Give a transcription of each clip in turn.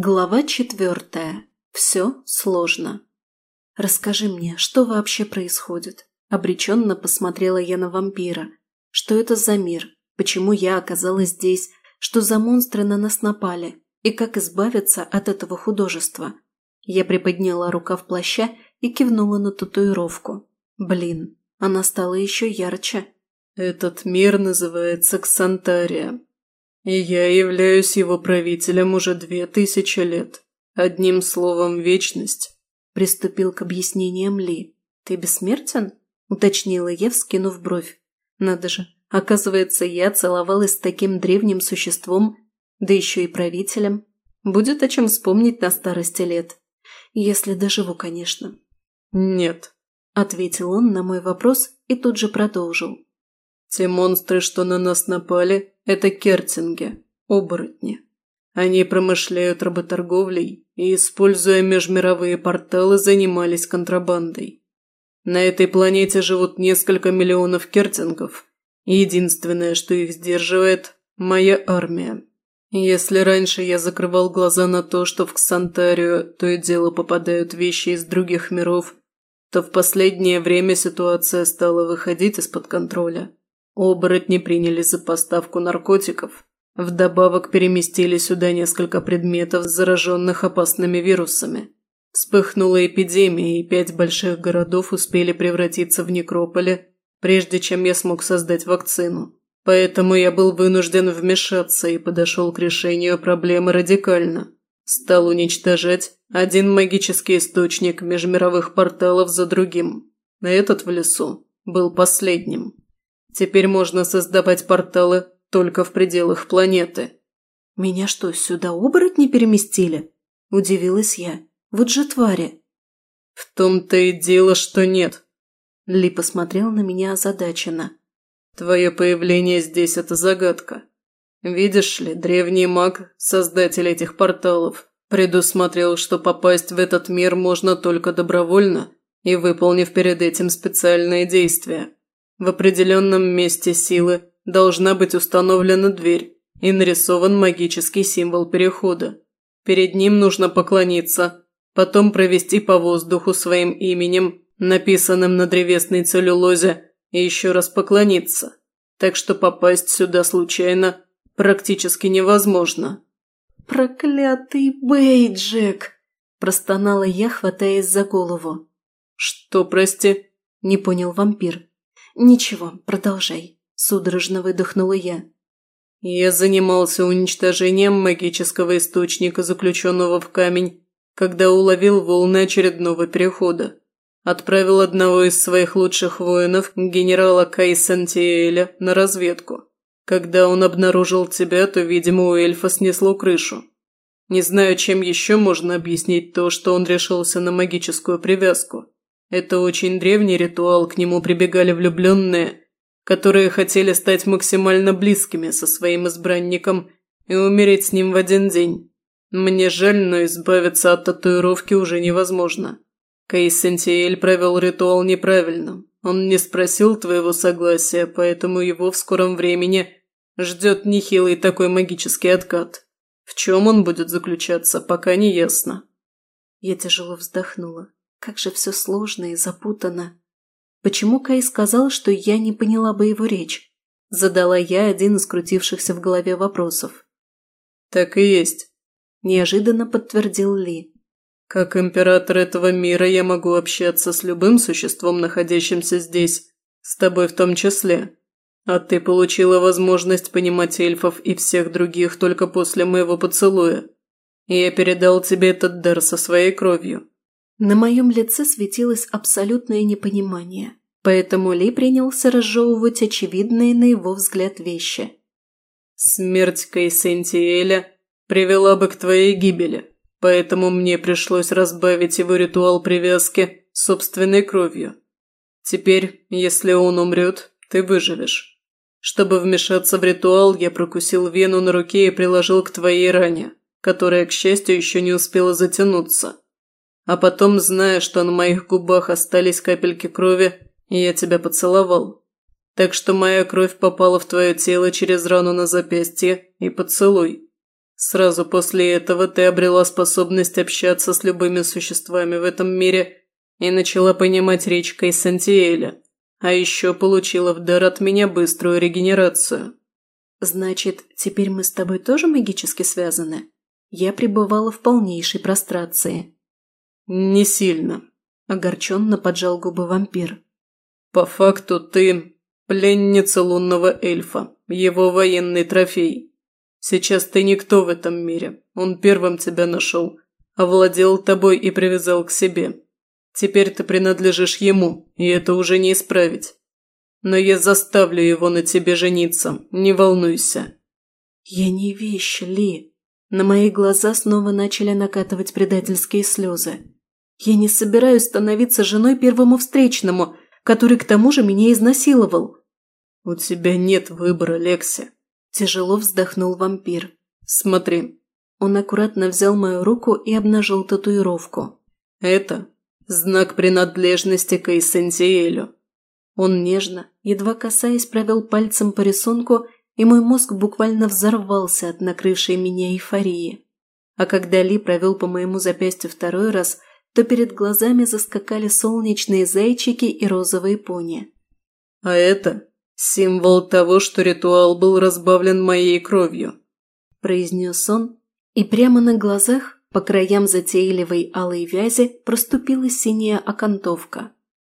Глава четвертая. Все сложно. «Расскажи мне, что вообще происходит?» Обреченно посмотрела я на вампира. «Что это за мир? Почему я оказалась здесь? Что за монстры на нас напали? И как избавиться от этого художества?» Я приподняла рукав плаща и кивнула на татуировку. Блин, она стала еще ярче. «Этот мир называется Ксантария», и я являюсь его правителем уже две тысячи лет. Одним словом, вечность. Приступил к объяснениям Ли. Ты бессмертен? Уточнила я, вскинув бровь. Надо же, оказывается, я целовалась с таким древним существом, да еще и правителем. Будет о чем вспомнить на старости лет. Если доживу, конечно. Нет, ответил он на мой вопрос и тут же продолжил. Те монстры, что на нас напали, это кертинги, оборотни. Они промышляют работорговлей и, используя межмировые порталы, занимались контрабандой. На этой планете живут несколько миллионов кертингов, и единственное, что их сдерживает – моя армия. Если раньше я закрывал глаза на то, что в Ксантарию то и дело попадают вещи из других миров, то в последнее время ситуация стала выходить из-под контроля. Оборотни приняли за поставку наркотиков. Вдобавок переместили сюда несколько предметов, зараженных опасными вирусами. Вспыхнула эпидемия, и пять больших городов успели превратиться в некрополи, прежде чем я смог создать вакцину. Поэтому я был вынужден вмешаться и подошел к решению проблемы радикально. Стал уничтожать один магический источник межмировых порталов за другим. Этот в лесу был последним. Теперь можно создавать порталы только в пределах планеты. «Меня что, сюда оборотни переместили?» – удивилась я. «Вот же твари!» «В том-то и дело, что нет!» Ли посмотрел на меня озадаченно. «Твое появление здесь – это загадка. Видишь ли, древний маг, создатель этих порталов, предусмотрел, что попасть в этот мир можно только добровольно и выполнив перед этим специальные действия. В определенном месте силы должна быть установлена дверь и нарисован магический символ перехода. Перед ним нужно поклониться, потом провести по воздуху своим именем, написанным на древесной целлюлозе, и еще раз поклониться. Так что попасть сюда случайно практически невозможно. «Проклятый Бейджек!» – простонала я, хватаясь за голову. «Что, прости?» – не понял вампир. «Ничего, продолжай», – судорожно выдохнула я. «Я занимался уничтожением магического источника, заключенного в камень, когда уловил волны очередного перехода. Отправил одного из своих лучших воинов, генерала Кайсентиэля, на разведку. Когда он обнаружил тебя, то, видимо, у эльфа снесло крышу. Не знаю, чем еще можно объяснить то, что он решился на магическую привязку. Это очень древний ритуал, к нему прибегали влюбленные, которые хотели стать максимально близкими со своим избранником и умереть с ним в один день. Мне жаль, но избавиться от татуировки уже невозможно. Кейс Сентиэль провел ритуал неправильно. Он не спросил твоего согласия, поэтому его в скором времени ждет нехилый такой магический откат. В чем он будет заключаться, пока не ясно. Я тяжело вздохнула. Как же все сложно и запутано. Почему Кай сказал, что я не поняла бы его речь? Задала я один из крутившихся в голове вопросов. «Так и есть», – неожиданно подтвердил Ли. «Как император этого мира я могу общаться с любым существом, находящимся здесь, с тобой в том числе. А ты получила возможность понимать эльфов и всех других только после моего поцелуя. И я передал тебе этот дар со своей кровью. На моем лице светилось абсолютное непонимание, поэтому Ли принялся разжевывать очевидные на его взгляд вещи. «Смерть Кайсентиэля привела бы к твоей гибели, поэтому мне пришлось разбавить его ритуал привязки собственной кровью. Теперь, если он умрет, ты выживешь. Чтобы вмешаться в ритуал, я прокусил вену на руке и приложил к твоей ране, которая, к счастью, еще не успела затянуться». А потом, зная, что на моих губах остались капельки крови, я тебя поцеловал. Так что моя кровь попала в твое тело через рану на запястье и поцелуй. Сразу после этого ты обрела способность общаться с любыми существами в этом мире и начала понимать речь Кайсантиэля. А еще получила в дар от меня быструю регенерацию. Значит, теперь мы с тобой тоже магически связаны? Я пребывала в полнейшей прострации. Не сильно. Огорченно поджал губы вампир. По факту ты пленница лунного эльфа, его военный трофей. Сейчас ты никто в этом мире. Он первым тебя нашел, овладел тобой и привязал к себе. Теперь ты принадлежишь ему, и это уже не исправить. Но я заставлю его на тебе жениться, не волнуйся». «Я не вещь, Ли». На мои глаза снова начали накатывать предательские слезы. «Я не собираюсь становиться женой первому встречному, который к тому же меня изнасиловал». «У тебя нет выбора, Лекси», Тяжело вздохнул вампир. «Смотри». Он аккуратно взял мою руку и обнажил татуировку. «Это знак принадлежности к Эйсентиэлю». Он нежно, едва касаясь, провел пальцем по рисунку, и мой мозг буквально взорвался от накрывшей меня эйфории. А когда Ли провел по моему запястью второй раз, то перед глазами заскакали солнечные зайчики и розовые пони. «А это «Символ того, что ритуал был разбавлен моей кровью», – произнес он, и прямо на глазах, по краям затейливой алой вязи, проступила синяя окантовка.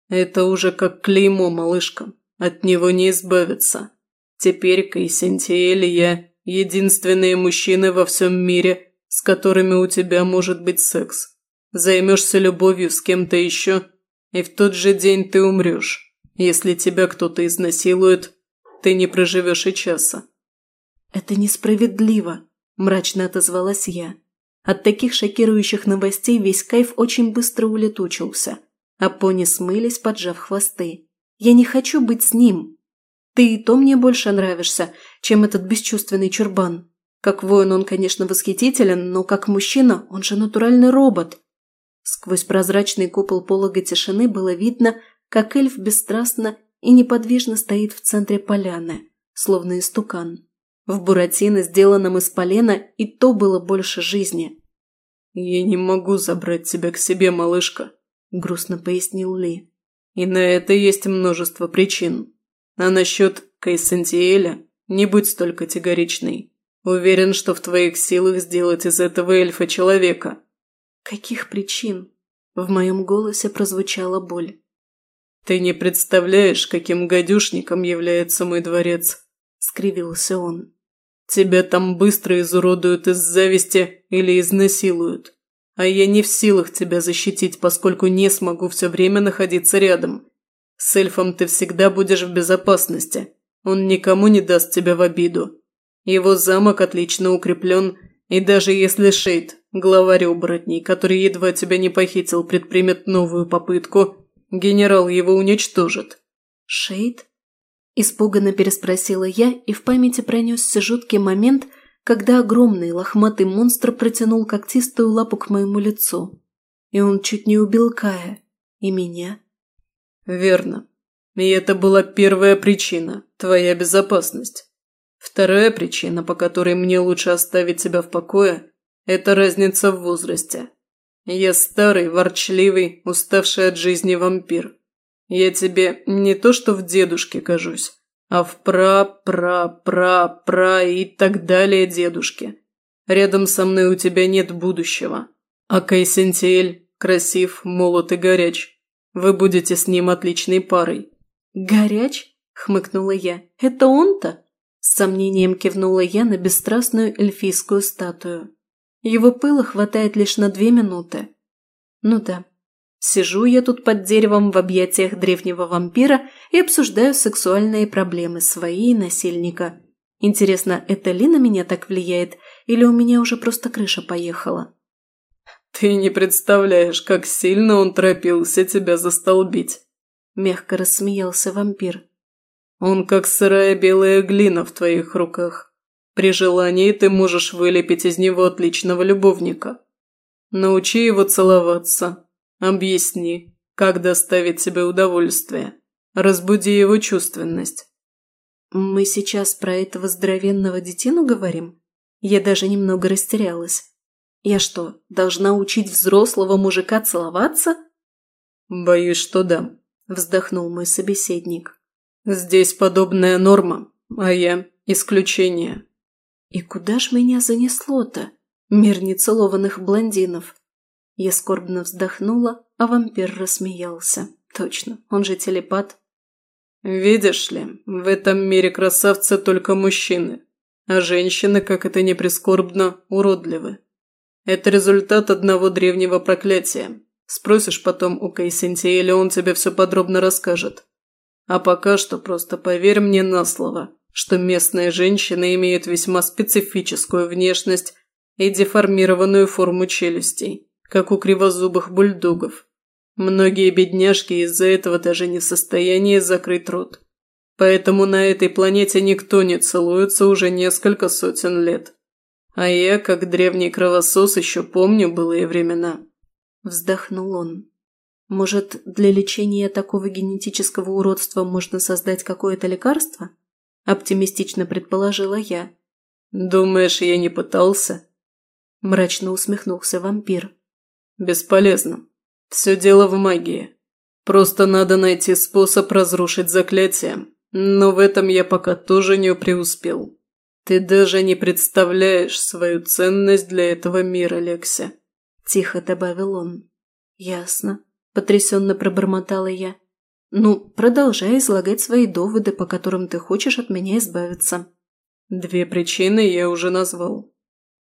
«Это уже как клеймо, малышка. От него не избавиться. Теперь Кайсентиэль и я – единственные мужчины во всем мире, с которыми у тебя может быть секс. Займешься любовью с кем-то еще, и в тот же день ты умрешь». Если тебя кто-то изнасилует, ты не проживешь и часа». «Это несправедливо», – мрачно отозвалась я. От таких шокирующих новостей весь кайф очень быстро улетучился, а пони смылись, поджав хвосты. «Я не хочу быть с ним. Ты и то мне больше нравишься, чем этот бесчувственный чурбан. Как воин он, конечно, восхитителен, но как мужчина он же натуральный робот». Сквозь прозрачный купол полога тишины было видно, как эльф бесстрастно и неподвижно стоит в центре поляны, словно истукан. В буратино, сделанном из полена, и то было больше жизни. «Я не могу забрать тебя к себе, малышка», – грустно пояснил Ли. «И на это есть множество причин. А насчет Кайсантиэля не будь столь категоричной. Уверен, что в твоих силах сделать из этого эльфа человека». «Каких причин?» В моем голосе прозвучала боль. «Ты не представляешь, каким гадюшником является мой дворец», – скривился он. «Тебя там быстро изуродуют из зависти или изнасилуют. А я не в силах тебя защитить, поскольку не смогу все время находиться рядом. С эльфом ты всегда будешь в безопасности. Он никому не даст тебя в обиду. Его замок отлично укреплен, и даже если Шейд, главарь оборотней, который едва тебя не похитил, предпримет новую попытку – Генерал его уничтожит». «Шейд?» Испуганно переспросила я, и в памяти пронесся жуткий момент, когда огромный лохматый монстр протянул когтистую лапу к моему лицу. И он чуть не убил Кая. И меня. «Верно. И это была первая причина – твоя безопасность. Вторая причина, по которой мне лучше оставить тебя в покое – это разница в возрасте. Я старый, ворчливый, уставший от жизни вампир. Я тебе не то что в дедушке кажусь, а в пра-пра-пра-пра и так далее дедушке. Рядом со мной у тебя нет будущего. А Кайсентиэль красив, молод и горяч. Вы будете с ним отличной парой». «Горяч?» – хмыкнула я. «Это он-то?» С сомнением кивнула я на бесстрастную эльфийскую статую. Его пыла хватает лишь на две минуты. Ну да. Сижу я тут под деревом в объятиях древнего вампира и обсуждаю сексуальные проблемы свои и насильника. Интересно, это ли на меня так влияет, или у меня уже просто крыша поехала? «Ты не представляешь, как сильно он торопился тебя застолбить!» Мягко рассмеялся вампир. «Он как сырая белая глина в твоих руках. При желании ты можешь вылепить из него отличного любовника. Научи его целоваться. Объясни, как доставить себе удовольствие. Разбуди его чувственность. Мы сейчас про этого здоровенного детину говорим? Я даже немного растерялась. Я что, должна учить взрослого мужика целоваться? Боюсь, что да, вздохнул мой собеседник. Здесь подобная норма, а я исключение. И куда ж меня занесло-то? Мир нецелованных блондинов. Я скорбно вздохнула, а вампир рассмеялся. Точно, он же телепат. «Видишь ли, в этом мире красавцы только мужчины, а женщины, как это ни прискорбно, уродливы. Это результат одного древнего проклятия. Спросишь потом у Кайсентиэля, он тебе все подробно расскажет. А пока что просто поверь мне на слово, что местные женщины имеют весьма специфическую внешность и деформированную форму челюстей, как у кривозубых бульдогов. Многие бедняжки из-за этого даже не в состоянии закрыть рот. Поэтому на этой планете никто не целуется уже несколько сотен лет. А я, как древний кровосос, еще помню былые времена. Вздохнул он. Может, для лечения такого генетического уродства можно создать какое-то лекарство? Оптимистично предположила я. Думаешь, я не пытался? Мрачно усмехнулся вампир. Бесполезно. Все дело в магии. Просто надо найти способ разрушить заклятие. Но в этом я пока тоже не преуспел. Ты даже не представляешь свою ценность для этого мира, Лекся. Тихо добавил он. Ясно. Потрясенно пробормотала я. Ну, продолжай излагать свои доводы, по которым ты хочешь от меня избавиться. Две причины я уже назвал.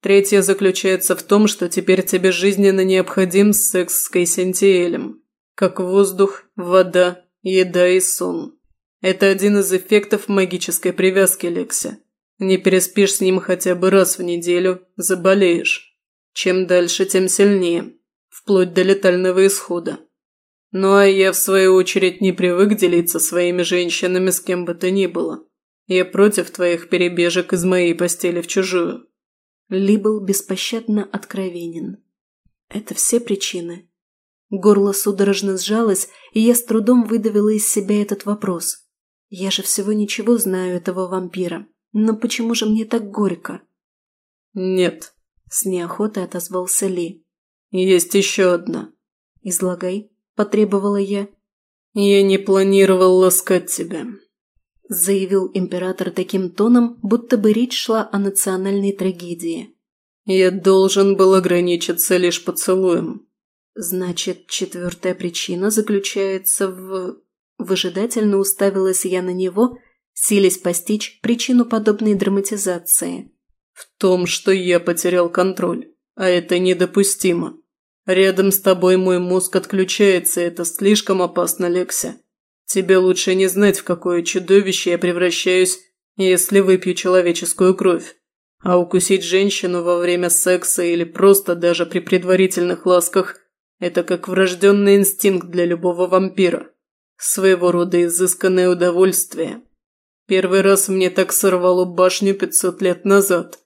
Третья заключается в том, что теперь тебе жизненно необходим секс с Кайсентиэлем. Как воздух, вода, еда и сон. Это один из эффектов магической привязки, Лекси. Не переспишь с ним хотя бы раз в неделю, заболеешь. Чем дальше, тем сильнее. Вплоть до летального исхода. Ну а я, в свою очередь, не привык делиться своими женщинами с кем бы то ни было. Я против твоих перебежек из моей постели в чужую. Ли был беспощадно откровенен. Это все причины. Горло судорожно сжалось, и я с трудом выдавила из себя этот вопрос. Я же всего ничего знаю этого вампира. Но почему же мне так горько? Нет, с неохотой отозвался Ли. Есть еще одна. Излагай, потребовала я. Я не планировал ласкать тебя заявил император таким тоном, будто бы речь шла о национальной трагедии. «Я должен был ограничиться лишь поцелуем». «Значит, четвертая причина заключается в...» Выжидательно уставилась я на него, силясь постичь причину подобной драматизации. «В том, что я потерял контроль, а это недопустимо. Рядом с тобой мой мозг отключается, это слишком опасно, Лекся. Тебе лучше не знать, в какое чудовище я превращаюсь, если выпью человеческую кровь. А укусить женщину во время секса или просто даже при предварительных ласках – это как врожденный инстинкт для любого вампира. Своего рода изысканное удовольствие. Первый раз мне так сорвало башню 500 лет назад.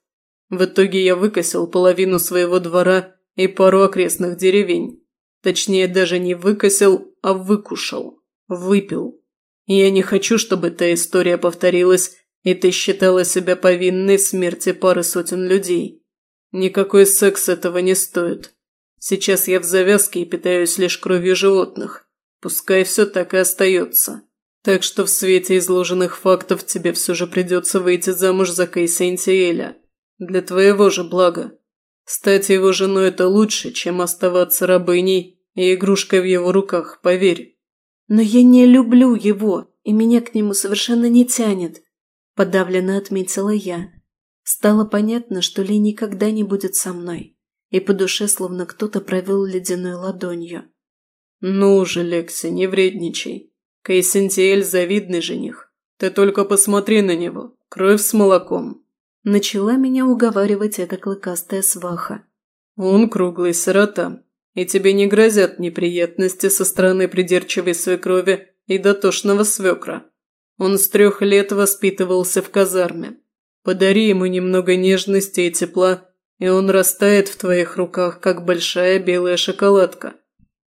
В итоге я выкосил половину своего двора и пару окрестных деревень. Точнее, даже не выкосил, а выкушал. Выпил. Я не хочу, чтобы эта история повторилась, и ты считала себя повинной в смерти пары сотен людей. Никакой секс этого не стоит. Сейчас я в завязке и питаюсь лишь кровью животных. Пускай все так и остается. Так что в свете изложенных фактов тебе все же придется выйти замуж за Кейсентиэля. Для твоего же блага. Стать его женой – это лучше, чем оставаться рабыней и игрушкой в его руках, поверь. «Но я не люблю его, и меня к нему совершенно не тянет», – подавленно отметила я. Стало понятно, что Ли никогда не будет со мной, и по душе словно кто-то провел ледяной ладонью. «Ну же, Лекси, не вредничай. Кейсентиэль – завидный жених. Ты только посмотри на него, кровь с молоком». Начала меня уговаривать эта клыкастая сваха. «Он круглый сирота, и тебе не грозят неприятности со стороны придирчивой свекрови и дотошного свекра. Он с трех лет воспитывался в казарме. Подари ему немного нежности и тепла, и он растает в твоих руках, как большая белая шоколадка.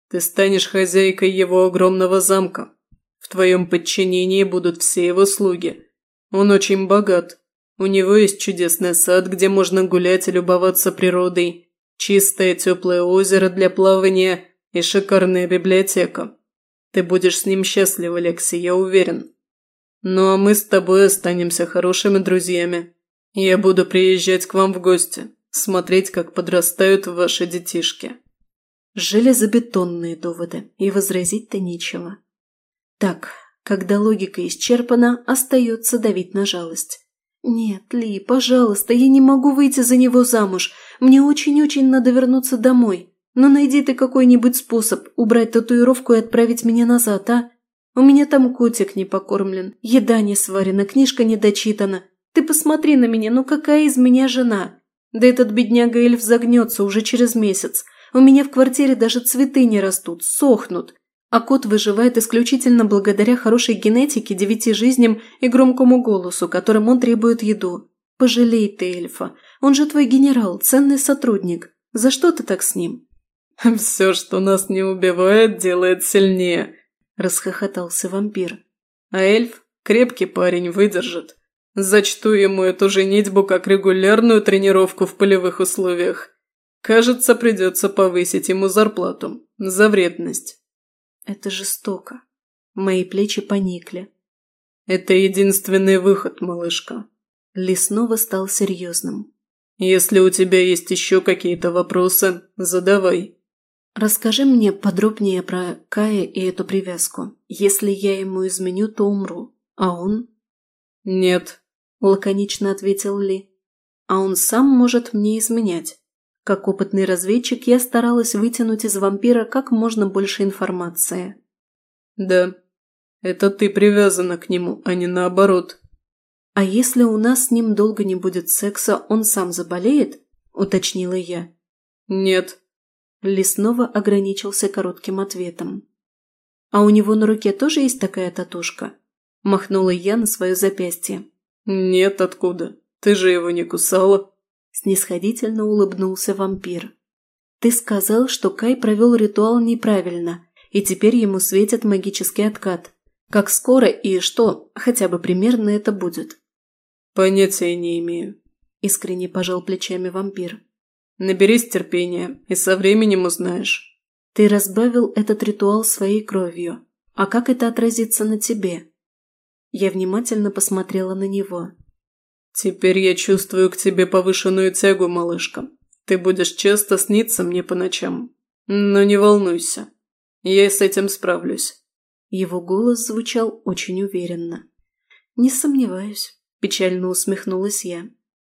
Ты станешь хозяйкой его огромного замка. В твоем подчинении будут все его слуги. Он очень богат. У него есть чудесный сад, где можно гулять и любоваться природой, чистое теплое озеро для плавания и шикарная библиотека. Ты будешь с ним счастлив, Алексей, я уверен. Ну а мы с тобой останемся хорошими друзьями. Я буду приезжать к вам в гости, смотреть, как подрастают ваши детишки. Железобетонные доводы, и возразить-то нечего. Так, когда логика исчерпана, остается давить на жалость. «Нет, Ли, пожалуйста, я не могу выйти за него замуж. Мне очень-очень надо вернуться домой. Но найди ты какой-нибудь способ убрать татуировку и отправить меня назад, а? У меня там котик не покормлен, еда не сварена, книжка не дочитана. Ты посмотри на меня, ну какая из меня жена? Да этот бедняга эльф загнется уже через месяц. У меня в квартире даже цветы не растут, сохнут. А кот выживает исключительно благодаря хорошей генетике, девяти жизням и громкому голосу, которым он требует еду. Пожалей ты эльфа. Он же твой генерал, ценный сотрудник. За что ты так с ним? «Все, что нас не убивает, делает сильнее», – расхохотался вампир. «А эльф – крепкий парень, выдержит. Зачту ему эту женитьбу как регулярную тренировку в полевых условиях. Кажется, придется повысить ему зарплату. За вредность». «Это жестоко». Мои плечи поникли. «Это единственный выход, малышка». Ли снова стал серьезным. «Если у тебя есть еще какие-то вопросы, задавай». Расскажи мне подробнее про Кая и эту привязку. Если я ему изменю, то умру. А он? Нет, лаконично ответил Ли. А он сам может мне изменять. Как опытный разведчик, я старалась вытянуть из вампира как можно больше информации. Да, это ты привязана к нему, а не наоборот. А если у нас с ним долго не будет секса, он сам заболеет? Уточнила я. Нет, ли снова ограничился коротким ответом. «А у него на руке тоже есть такая татушка?» Махнула я на свое запястье. «Нет, откуда? Ты же его не кусала?» Снисходительно улыбнулся вампир. «Ты сказал, что Кай провел ритуал неправильно, и теперь ему светит магический откат. Как скоро и что, хотя бы примерно это будет?» «Понятия не имею», – искренне пожал плечами вампир. Наберись терпения, и со временем узнаешь. Ты разбавил этот ритуал своей кровью. А как это отразится на тебе? Я внимательно посмотрела на него. Теперь я чувствую к тебе повышенную тягу, малышка. Ты будешь часто сниться мне по ночам. Но не волнуйся. Я с этим справлюсь. Его голос звучал очень уверенно. «Не сомневаюсь», – печально усмехнулась я.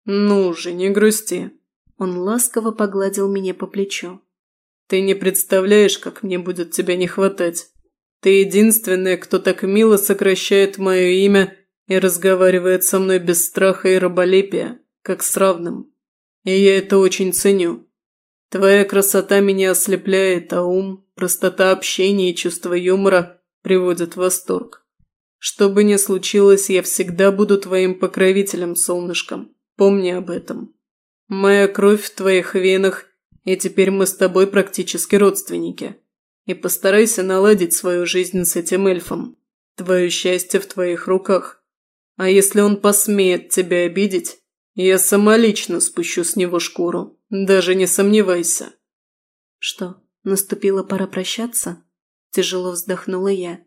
«Ну же, не грусти. Он ласково погладил меня по плечу. «Ты не представляешь, как мне будет тебя не хватать. Ты единственная, кто так мило сокращает мое имя и разговаривает со мной без страха и раболепия, как с равным. И я это очень ценю. Твоя красота меня ослепляет, а ум, простота общения и чувство юмора приводят в восторг. Что бы ни случилось, я всегда буду твоим покровителем, солнышком. Помни об этом. Моя кровь в твоих венах, и теперь мы с тобой практически родственники. И постарайся наладить свою жизнь с этим эльфом. Твое счастье в твоих руках. А если он посмеет тебя обидеть, я самолично спущу с него шкуру. Даже не сомневайся. Что, наступила пора прощаться? Тяжело вздохнула я.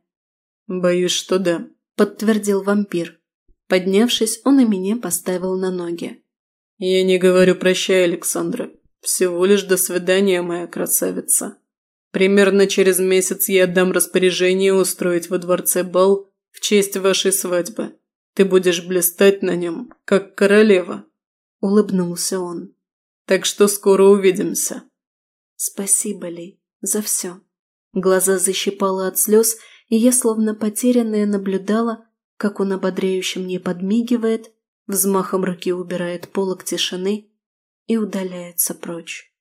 Боюсь, что да, подтвердил вампир. Поднявшись, он и меня поставил на ноги. «Я не говорю прощай, Александра. Всего лишь до свидания, моя красавица. Примерно через месяц я отдам распоряжение устроить во дворце бал в честь вашей свадьбы. Ты будешь блистать на нем, как королева». Улыбнулся он. «Так что скоро увидимся». «Спасибо, Ли, за все». Глаза защипало от слез, и я, словно потерянная, наблюдала, как он ободряюще мне подмигивает – взмахом руки убирает полок тишины и удаляется прочь.